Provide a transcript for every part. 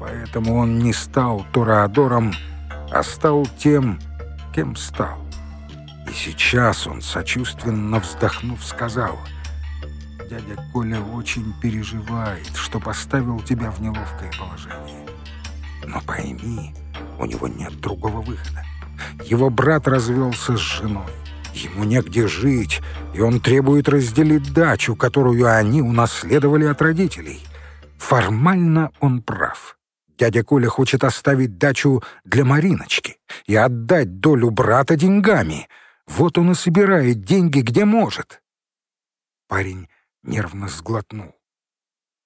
Поэтому он не стал Тораадором, а стал тем, кем стал. И сейчас он, сочувственно вздохнув, сказал, «Дядя Коля очень переживает, что поставил тебя в неловкое положение. Но пойми, у него нет другого выхода. Его брат развелся с женой. Ему негде жить, и он требует разделить дачу, которую они унаследовали от родителей. Формально он прав. Дядя Коля хочет оставить дачу для Мариночки и отдать долю брата деньгами. Вот он и собирает деньги, где может. Парень нервно сглотнул.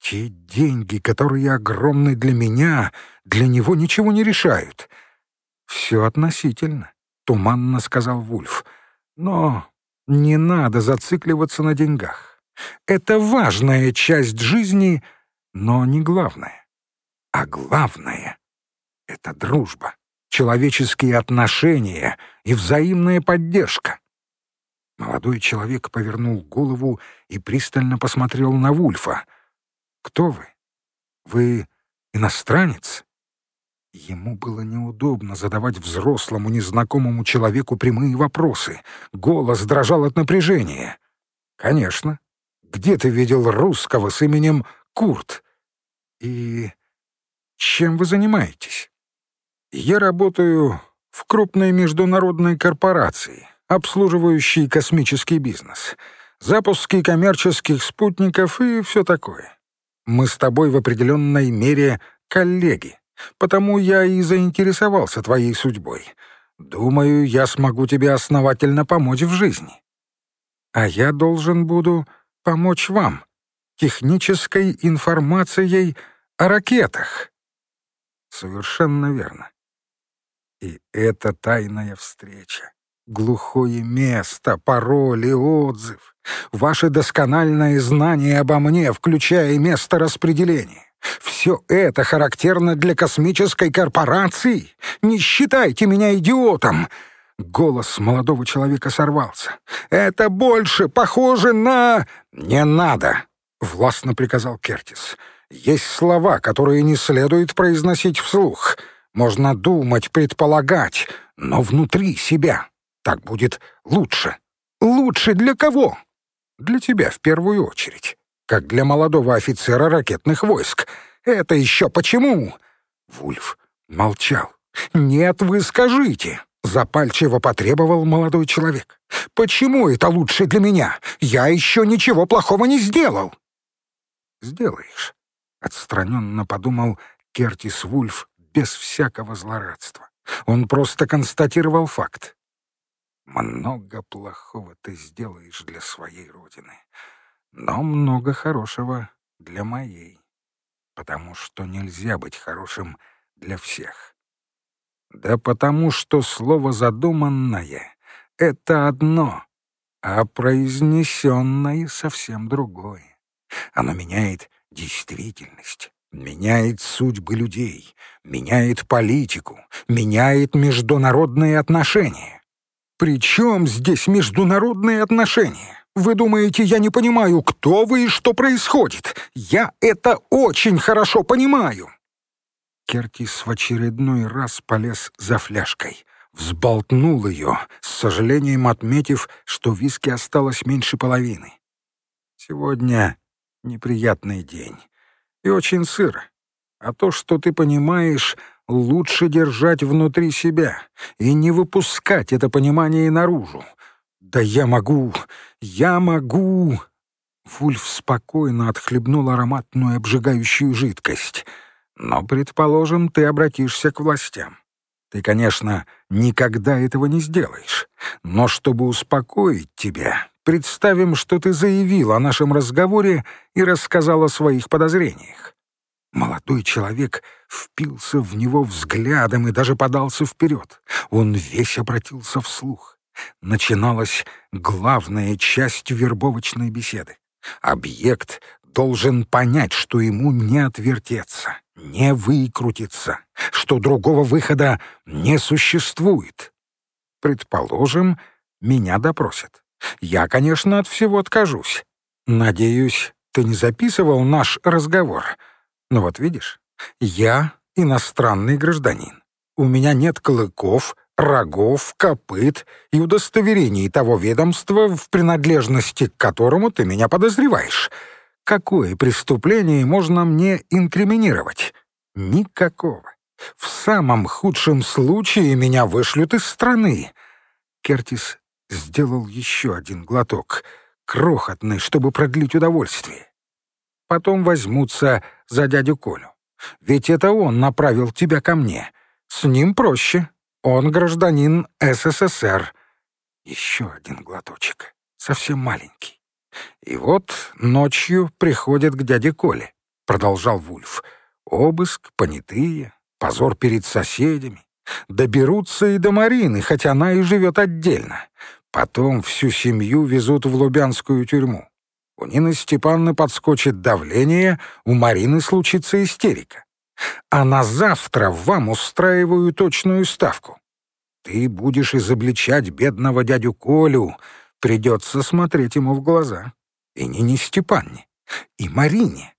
Те деньги, которые огромны для меня, для него ничего не решают. Все относительно, — туманно сказал Вульф. Но не надо зацикливаться на деньгах. Это важная часть жизни, но не главная. А главное — это дружба, человеческие отношения и взаимная поддержка. Молодой человек повернул голову и пристально посмотрел на Вульфа. «Кто вы? Вы иностранец?» Ему было неудобно задавать взрослому незнакомому человеку прямые вопросы. Голос дрожал от напряжения. «Конечно. Где ты видел русского с именем Курт? И чем вы занимаетесь?» «Я работаю в крупной международной корпорации, обслуживающей космический бизнес, запуски коммерческих спутников и все такое. Мы с тобой в определенной мере коллеги». Потому я и заинтересовался твоей судьбой. Думаю, я смогу тебе основательно помочь в жизни. А я должен буду помочь вам технической информацией о ракетах. Совершенно верно. И это тайная встреча. Глухое место, пароль и отзыв. Ваше доскональное знание обо мне, включая место распределения. Все это характерно для космической корпорации? Не считайте меня идиотом!» Голос молодого человека сорвался. «Это больше похоже на...» «Не надо!» — властно приказал Кертис. «Есть слова, которые не следует произносить вслух. Можно думать, предполагать, но внутри себя. Так будет лучше. Лучше для кого? Для тебя в первую очередь как для молодого офицера ракетных войск. Это еще почему?» Вульф молчал. «Нет, вы скажите!» — запальчиво потребовал молодой человек. «Почему это лучше для меня? Я еще ничего плохого не сделал!» «Сделаешь», — отстраненно подумал Кертис Вульф без всякого злорадства. Он просто констатировал факт. «Много плохого ты сделаешь для своей родины но много хорошего для моей, потому что нельзя быть хорошим для всех. Да потому что слово «задуманное» — это одно, а произнесенное — совсем другое. Оно меняет действительность, меняет судьбы людей, меняет политику, меняет международные отношения. Причем здесь международные отношения? Вы думаете, я не понимаю, кто вы и что происходит? Я это очень хорошо понимаю!» Кертис в очередной раз полез за фляжкой, взболтнул ее, с сожалением отметив, что виски осталось меньше половины. «Сегодня неприятный день и очень сыро. А то, что ты понимаешь, лучше держать внутри себя и не выпускать это понимание наружу. «Да я могу! Я могу!» Вульф спокойно отхлебнул ароматную обжигающую жидкость. «Но, предположим, ты обратишься к властям. Ты, конечно, никогда этого не сделаешь. Но чтобы успокоить тебя, представим, что ты заявил о нашем разговоре и рассказал о своих подозрениях. Молодой человек впился в него взглядом и даже подался вперед. Он весь обратился вслух начиналась главная часть вербовочной беседы. Объект должен понять, что ему не отвертеться, не выкрутиться, что другого выхода не существует. Предположим, меня допросят. Я, конечно, от всего откажусь. Надеюсь, ты не записывал наш разговор. Но вот видишь, я иностранный гражданин. У меня нет клыков, рогов, копыт и удостоверений того ведомства, в принадлежности к которому ты меня подозреваешь. Какое преступление можно мне инкриминировать? Никакого. В самом худшем случае меня вышлют из страны. Кертис сделал еще один глоток, крохотный, чтобы продлить удовольствие. Потом возьмутся за дядю Колю. Ведь это он направил тебя ко мне. С ним проще. Он гражданин СССР. Еще один глоточек, совсем маленький. И вот ночью приходят к дяде Коле, продолжал Вульф. Обыск, понятые, позор перед соседями. Доберутся и до Марины, хотя она и живет отдельно. Потом всю семью везут в Лубянскую тюрьму. У Нины Степановны подскочит давление, у Марины случится истерика. А на завтра вам устраиваю точную ставку. Ты будешь изобличать бедного дядю Колю, придется смотреть ему в глаза. И Нине Степанне, и Марине.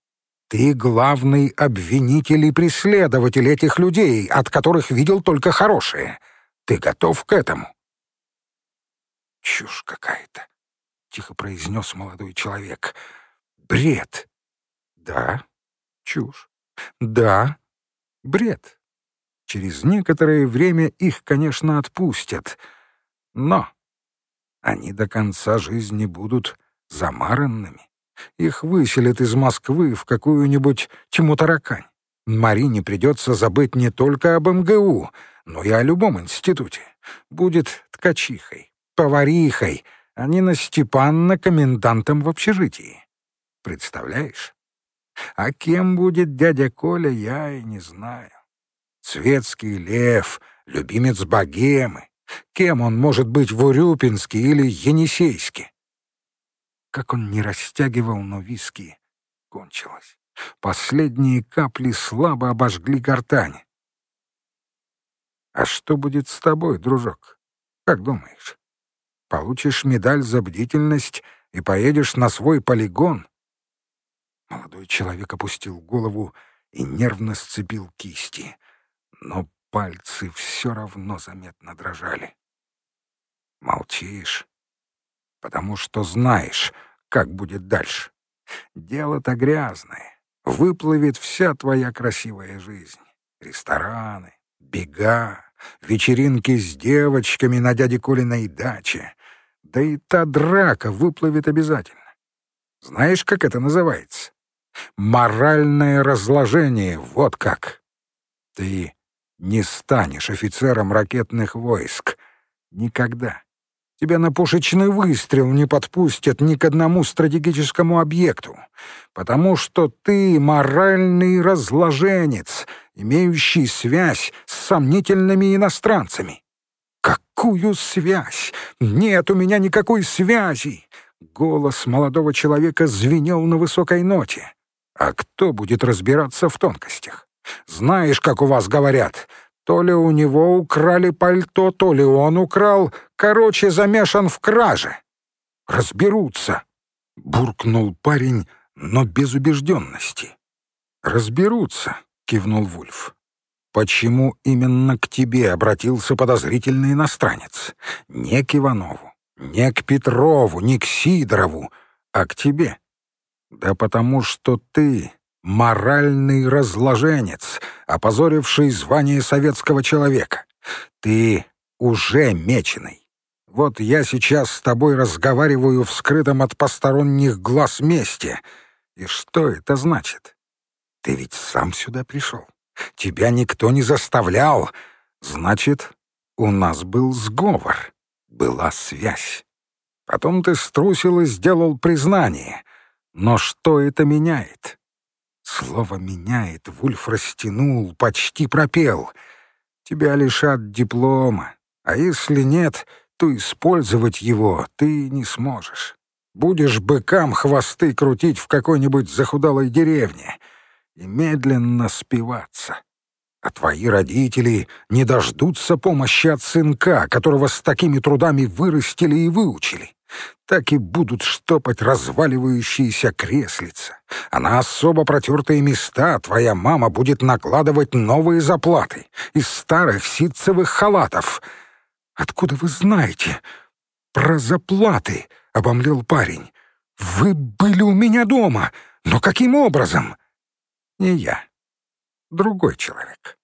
Ты главный обвинитель и преследователь этих людей, от которых видел только хорошее. Ты готов к этому? Чушь какая-то тихо произнес молодой человек. «Бред!» «Да, чушь. Да, бред. Через некоторое время их, конечно, отпустят. Но они до конца жизни будут замаранными. Их выселят из Москвы в какую-нибудь тьму-таракань. Марине придется забыть не только об МГУ, но и о любом институте. Будет ткачихой, поварихой, а Нина Степанна комендантом в общежитии. Представляешь? А кем будет дядя Коля, я и не знаю. Светский лев, любимец богемы. Кем он может быть в Урюпинске или Енисейске? Как он не растягивал, но виски кончилось. Последние капли слабо обожгли гортань. «А что будет с тобой, дружок? Как думаешь?» Получишь медаль за бдительность и поедешь на свой полигон». Молодой человек опустил голову и нервно сцепил кисти, но пальцы все равно заметно дрожали. «Молчишь, потому что знаешь, как будет дальше. Дело-то грязное, выплывет вся твоя красивая жизнь. Рестораны, бега, вечеринки с девочками на дяде Колиной даче. Да и та драка выплывет обязательно. Знаешь, как это называется? Моральное разложение, вот как. Ты не станешь офицером ракетных войск. Никогда. Тебя на пушечный выстрел не подпустят ни к одному стратегическому объекту, потому что ты моральный разложенец, имеющий связь с сомнительными иностранцами. Какую связь? Нет у меня никакой связи. Голос молодого человека звенел на высокой ноте. А кто будет разбираться в тонкостях? Знаешь, как у вас говорят, то ли у него украли пальто, то ли он украл, короче, замешан в краже. Разберутся, буркнул парень, но без убежденности. Разберутся, кивнул Вульф. Почему именно к тебе обратился подозрительный иностранец? Не к Иванову, не к Петрову, не к Сидорову, а к тебе. Да потому что ты моральный разложенец, опозоривший звание советского человека. Ты уже меченый. Вот я сейчас с тобой разговариваю в скрытом от посторонних глаз месте. И что это значит? Ты ведь сам сюда пришел. Тебя никто не заставлял. Значит, у нас был сговор, была связь. Потом ты струсил и сделал признание. Но что это меняет? Слово «меняет» Вульф растянул, почти пропел. Тебя лишат диплома, а если нет, то использовать его ты не сможешь. Будешь быкам хвосты крутить в какой-нибудь захудалой деревне и медленно спиваться. А твои родители не дождутся помощи от сынка, которого с такими трудами вырастили и выучили. так и будут штопать разваливающиеся креслица, а на особо протертые места твоя мама будет накладывать новые заплаты из старых ситцевых халатов. Откуда вы знаете про заплаты? — обомлел парень. «Вы были у меня дома, но каким образом?» «Не я. Другой человек.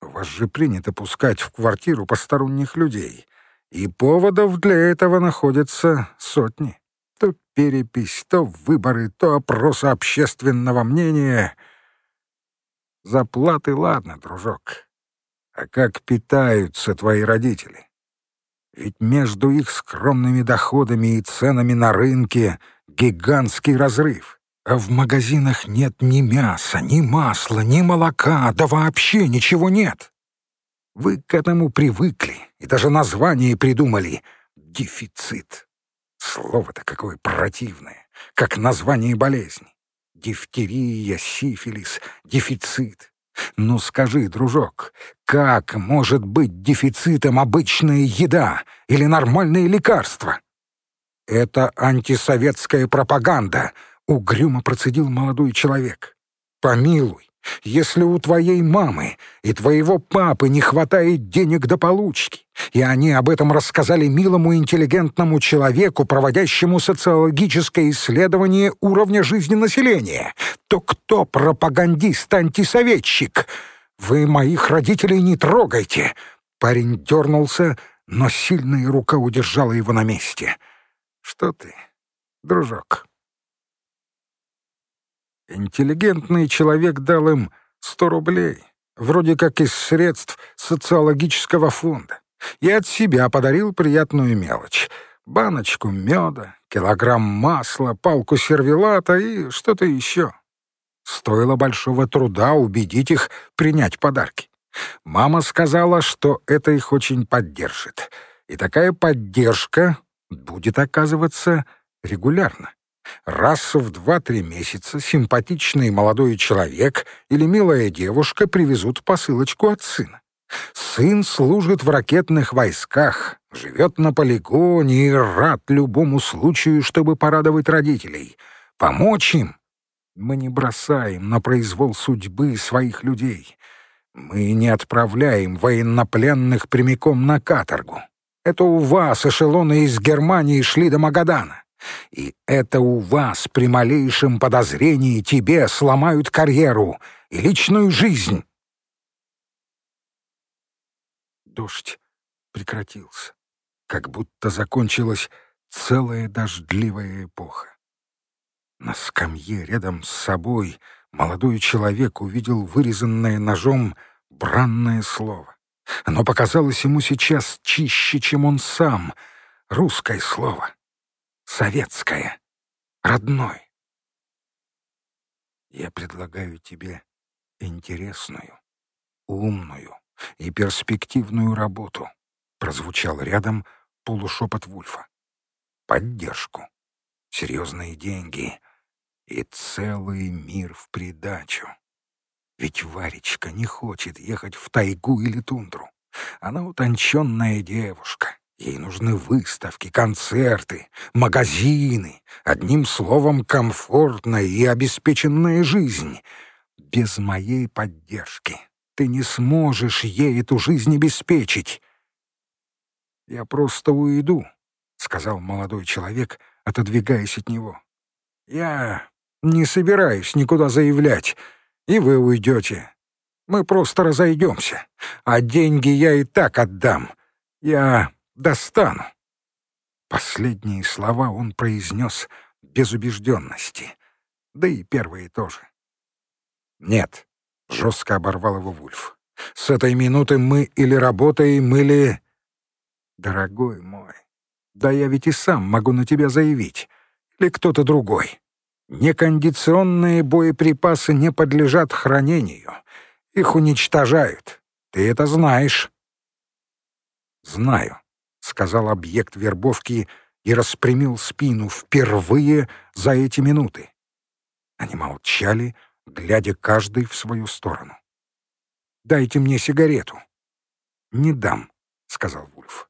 Вас же принято пускать в квартиру посторонних людей, и поводов для этого находятся сотни. То перепись, то выборы, то опросы общественного мнения. Заплаты ладно, дружок. А как питаются твои родители? Ведь между их скромными доходами и ценами на рынке гигантский разрыв. А в магазинах нет ни мяса, ни масла, ни молока, да вообще ничего нет. Вы к этому привыкли и даже название придумали — дефицит. Слово-то какое противное, как название болезни. Дифтерия, сифилис, дефицит. Ну скажи, дружок, как может быть дефицитом обычная еда или нормальные лекарства? Это антисоветская пропаганда, угрюмо процедил молодой человек. Помилуй, если у твоей мамы и твоего папы не хватает денег до получки, и они об этом рассказали милому интеллигентному человеку, проводящему социологическое исследование уровня жизни населения, то кто пропагандист-антисоветчик? Вы моих родителей не трогайте!» Парень дернулся, но сильная рука удержала его на месте. «Что ты, дружок?» Интеллигентный человек дал им сто рублей, вроде как из средств социологического фонда, и от себя подарил приятную мелочь — баночку меда, килограмм масла, палку сервелата и что-то еще. Стоило большого труда убедить их принять подарки. Мама сказала, что это их очень поддержит, и такая поддержка будет оказываться регулярно. Раз в два-три месяца симпатичный молодой человек или милая девушка привезут посылочку от сына. Сын служит в ракетных войсках, живет на полигоне и рад любому случаю, чтобы порадовать родителей. Помочь им мы не бросаем на произвол судьбы своих людей. Мы не отправляем военнопленных прямиком на каторгу. Это у вас эшелоны из Германии шли до Магадана. И это у вас при малейшем подозрении тебе сломают карьеру и личную жизнь. Дождь прекратился, как будто закончилась целая дождливая эпоха. На скамье рядом с собой молодой человек увидел вырезанное ножом бранное слово. Оно показалось ему сейчас чище, чем он сам. Русское слово. Советское. Родной. Я предлагаю тебе интересную, умную и перспективную работу, прозвучал рядом полушепот Вульфа. Поддержку. Серьезные деньги и целый мир в придачу. Ведь Варечка не хочет ехать в тайгу или тундру. Она утонченная девушка. Ей нужны выставки, концерты, магазины. Одним словом, комфортная и обеспеченная жизнь. Без моей поддержки ты не сможешь ей эту жизнь обеспечить. «Я просто уйду», — сказал молодой человек, отодвигаясь от него. «Я не собираюсь никуда заявлять, и вы уйдете. Мы просто разойдемся, а деньги я и так отдам. Я достану». Последние слова он произнес без убежденности, да и первые тоже. «Нет», — жестко оборвал его Вульф, — «с этой минуты мы или работаем, или...» «Дорогой мой, да я ведь и сам могу на тебя заявить, или кто-то другой. Некондиционные боеприпасы не подлежат хранению. Их уничтожают. Ты это знаешь. Знаю, — сказал объект вербовки и распрямил спину впервые за эти минуты. Они молчали, глядя каждый в свою сторону. «Дайте мне сигарету». «Не дам», — сказал Вульф.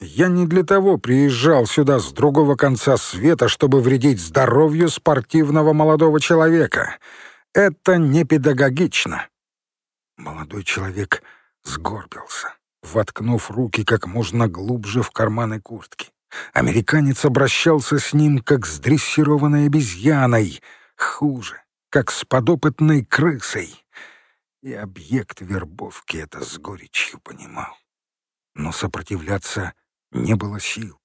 Я не для того приезжал сюда с другого конца света, чтобы вредить здоровью спортивного молодого человека. Это не педагогично». Молодой человек сгорбился, воткнув руки как можно глубже в карманы куртки. Американец обращался с ним, как с дрессированной обезьяной, хуже, как с подопытной крысой. И объект вербовки это с горечью понимал. Но сопротивляться не было сил.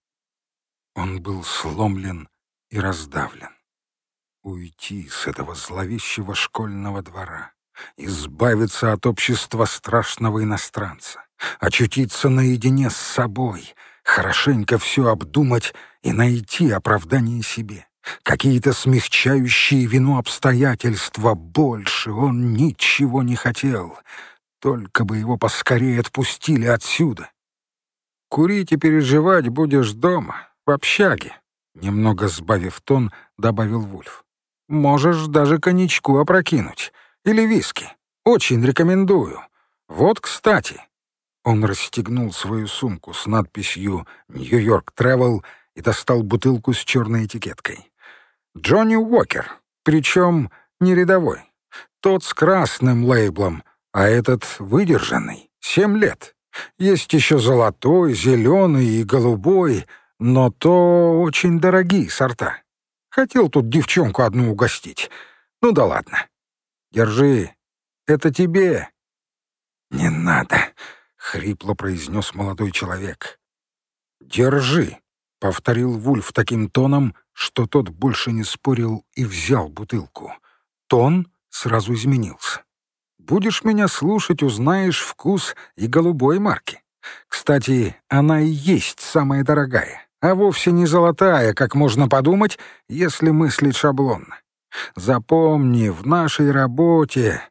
Он был сломлен и раздавлен. Уйти с этого зловещего школьного двора, избавиться от общества страшного иностранца, очутиться наедине с собой, хорошенько все обдумать и найти оправдание себе. Какие-то смягчающие вину обстоятельства. Больше он ничего не хотел. Только бы его поскорее отпустили отсюда. «Курить и переживать будешь дома, в общаге», — немного сбавив тон, добавил Вульф. «Можешь даже коньячку опрокинуть. Или виски. Очень рекомендую. Вот, кстати». Он расстегнул свою сумку с надписью «Нью-Йорк Тревел» и достал бутылку с черной этикеткой. Джонни Уокер, причем не рядовой. Тот с красным лейблом, а этот выдержанный, семь лет. Есть еще золотой, зеленый и голубой, но то очень дорогие сорта. Хотел тут девчонку одну угостить. Ну да ладно. Держи. Это тебе. Не надо, — хрипло произнес молодой человек. Держи. — повторил Вульф таким тоном, что тот больше не спорил и взял бутылку. Тон сразу изменился. «Будешь меня слушать, узнаешь вкус и голубой марки. Кстати, она и есть самая дорогая, а вовсе не золотая, как можно подумать, если мыслить шаблонно. Запомни, в нашей работе...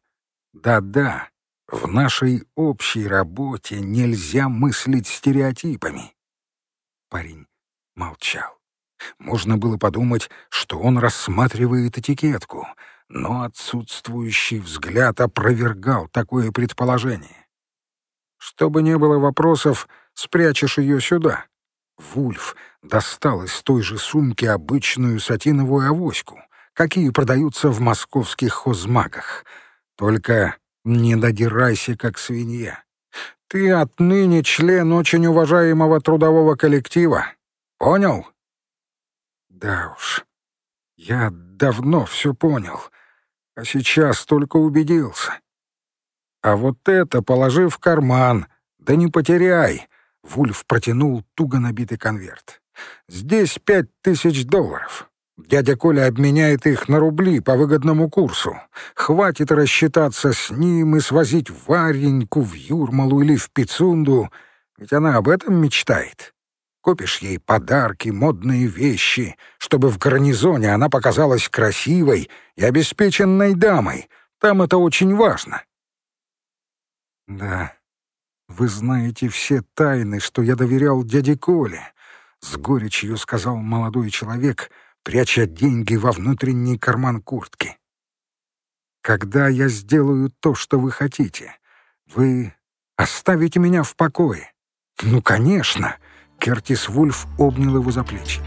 Да-да, в нашей общей работе нельзя мыслить стереотипами». Парень молчал. Можно было подумать, что он рассматривает этикетку, но отсутствующий взгляд опровергал такое предположение. Чтобы не было вопросов, спрячешь ее сюда. Вульф достал из той же сумки обычную сатиновую авоську, какие продаются в московских хозмагах. Только не додирайся, как свинья. Ты отныне член очень уважаемого трудового коллектива, Понял? Да уж, я давно все понял, а сейчас только убедился. А вот это положи в карман, да не потеряй. Вульф протянул туго набитый конверт. Здесь пять тысяч долларов. Дядя Коля обменяет их на рубли по выгодному курсу. Хватит рассчитаться с ним и свозить Вареньку, в Юрмалу или в Пицунду, ведь она об этом мечтает. Купишь ей подарки, модные вещи, чтобы в гарнизоне она показалась красивой и обеспеченной дамой. Там это очень важно. Да, вы знаете все тайны, что я доверял дяде Коле, — с горечью сказал молодой человек, пряча деньги во внутренний карман куртки. Когда я сделаю то, что вы хотите, вы оставите меня в покое. Ну, конечно, — Кертис Вульф обнял его за плечи.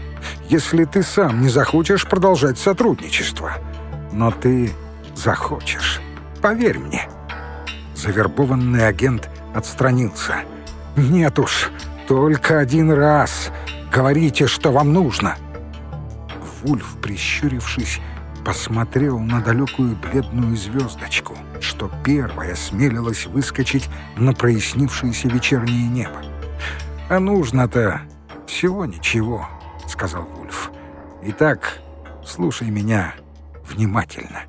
«Если ты сам не захочешь продолжать сотрудничество, но ты захочешь, поверь мне». Завербованный агент отстранился. «Нет уж, только один раз. Говорите, что вам нужно». Вульф, прищурившись, посмотрел на далекую бледную звездочку, что первая смелилась выскочить на прояснившееся вечернее небо. «А нужно-то всего ничего», — сказал Вульф. «Итак, слушай меня внимательно».